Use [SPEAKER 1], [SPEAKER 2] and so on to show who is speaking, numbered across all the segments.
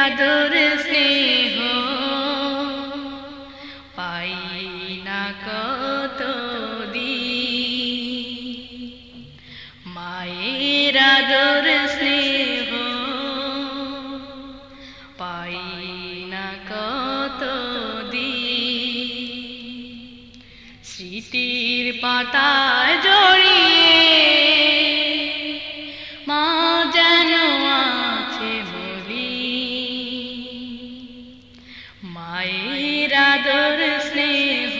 [SPEAKER 1] আদর স্নেহ পাই না কত দি মায়ের আদর স্নেহ পাই না কত দি স্মৃতির পাতায় জড়িয়ে আদর স্নেহ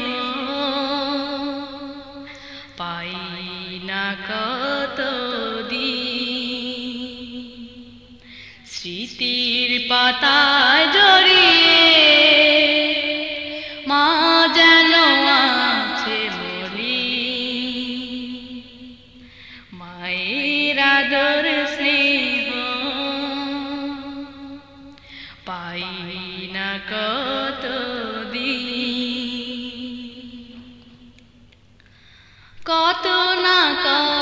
[SPEAKER 1] পাই না কত স্মৃতির পাতায় জড়িয়ে মা যেন আছে বলি মায়ের আদর স্নেহ পাই না কত কত না কষ্টে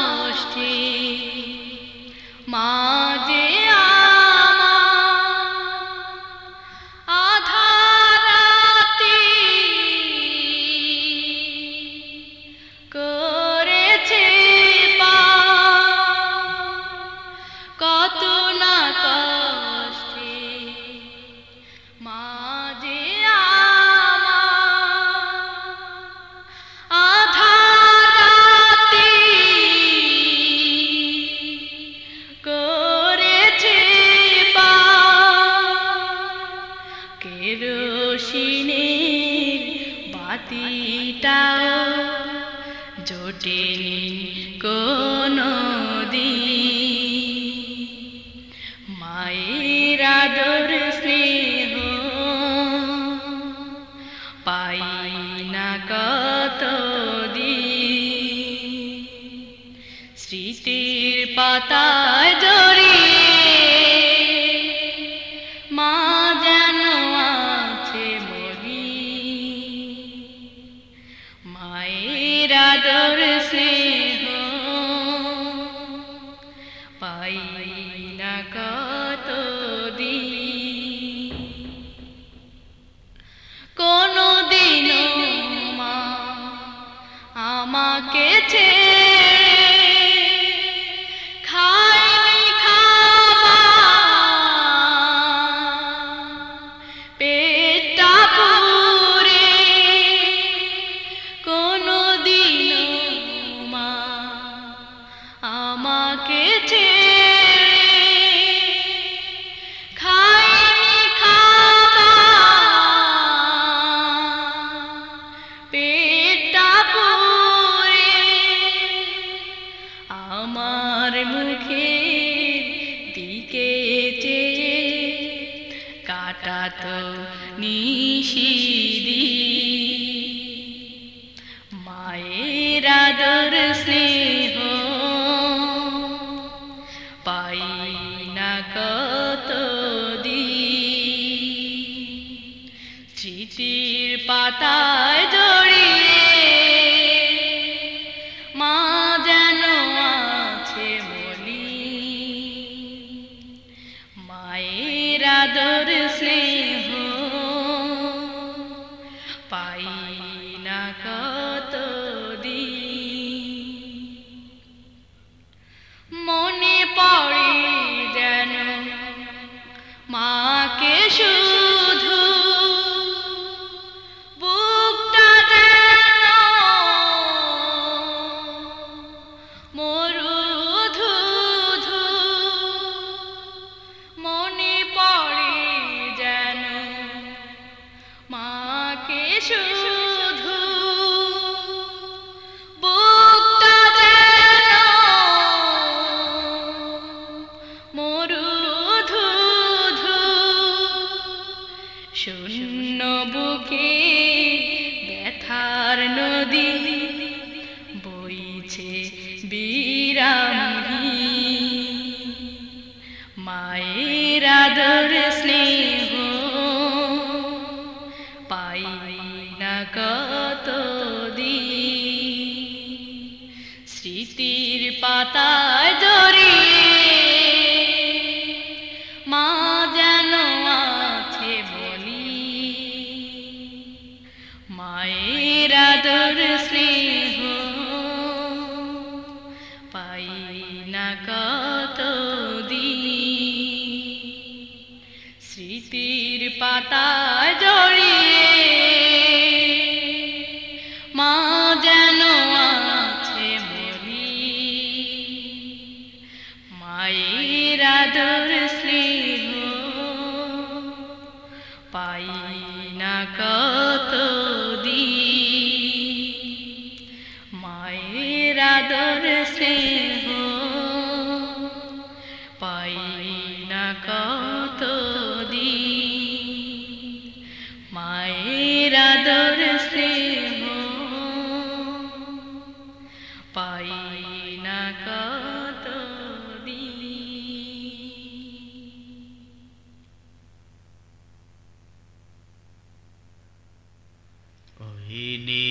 [SPEAKER 1] বাতিটাও জোটেনি কোনো মায়ের আদর স্নেহ পাই না কত স্মৃতির পাতায় জড়িয়ে কাটাত নিশিদি মায়ের আদর স্নেহ পাই না কত দি স্মৃতির পাতায় পাই না কত মনে পড়ে যেন মাকে শুধু ব্যথার নদী বইছে বিরামী মায়ের আদর স্নেহ পাই না কত স্মৃতির পাতায় না কত স্মৃতির পাতা জড়িয়ে মা যেন আছে মনি। মায়ের আদর স্নেহ পাই না কত দিন মায়ের আদর স্নেহ হয় না কত মায়ের আদর স্নেহ পাই না কত